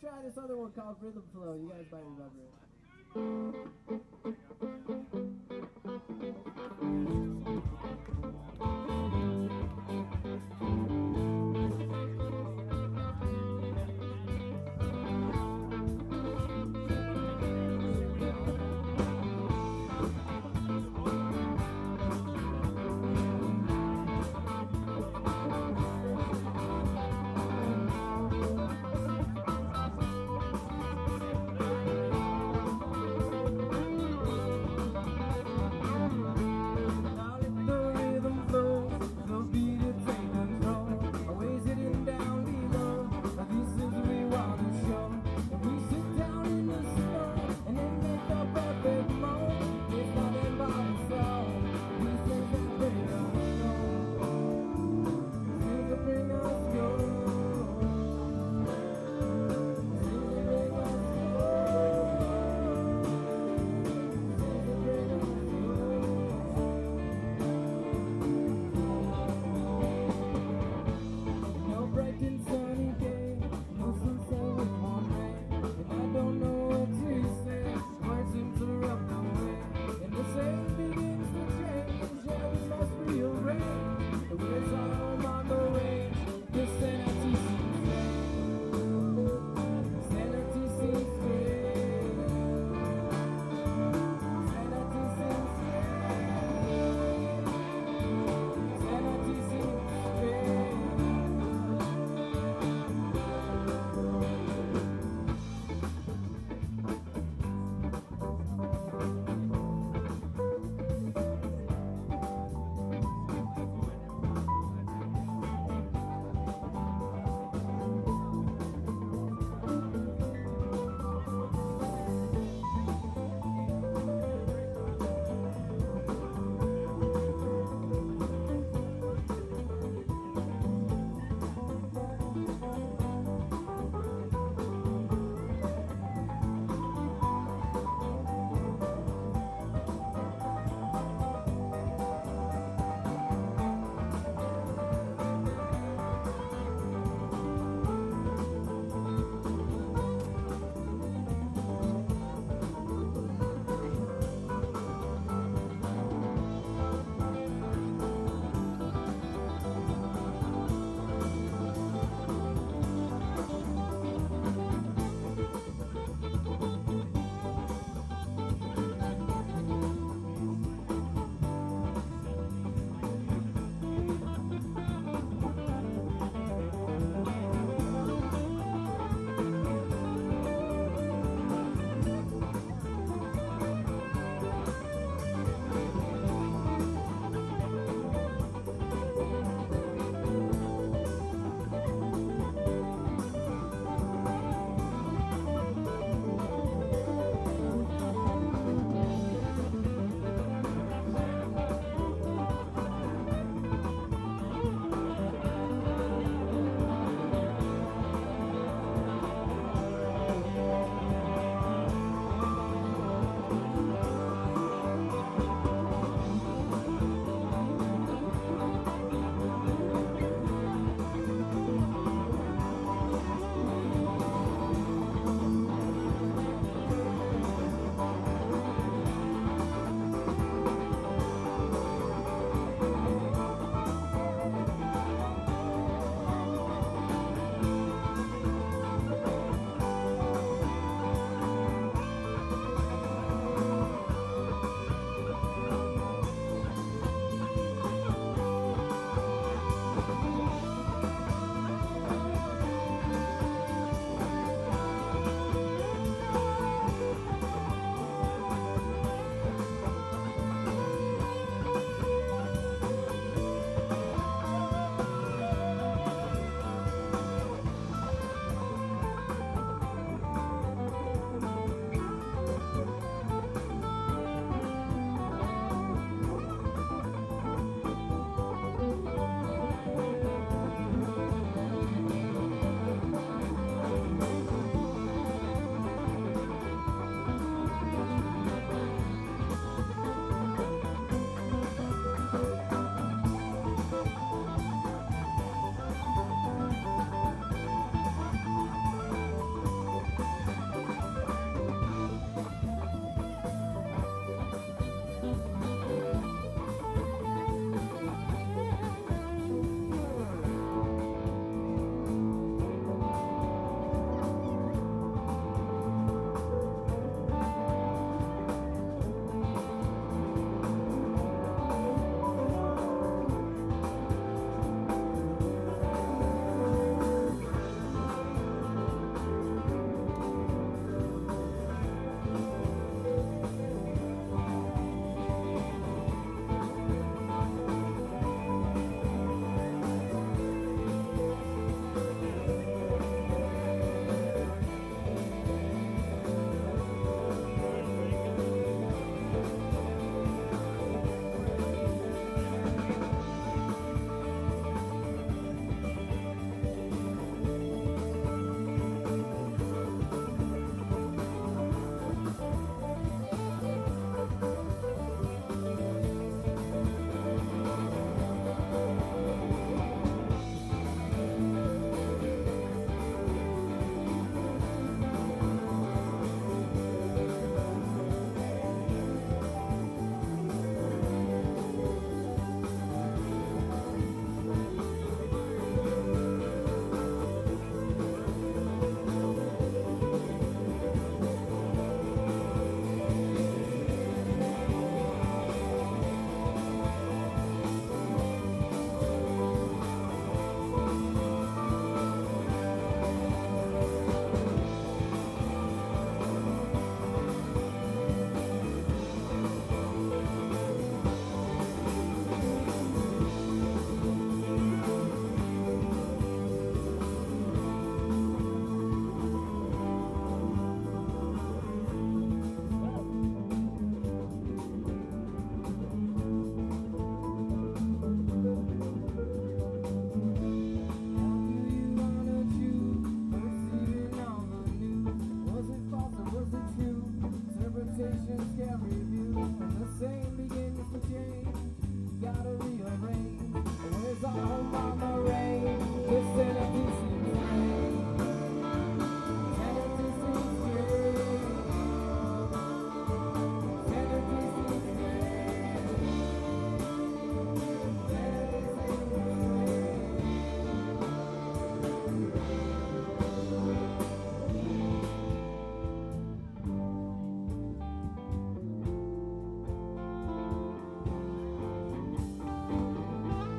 try this other one called Rhythm Flow. You guys might remember it.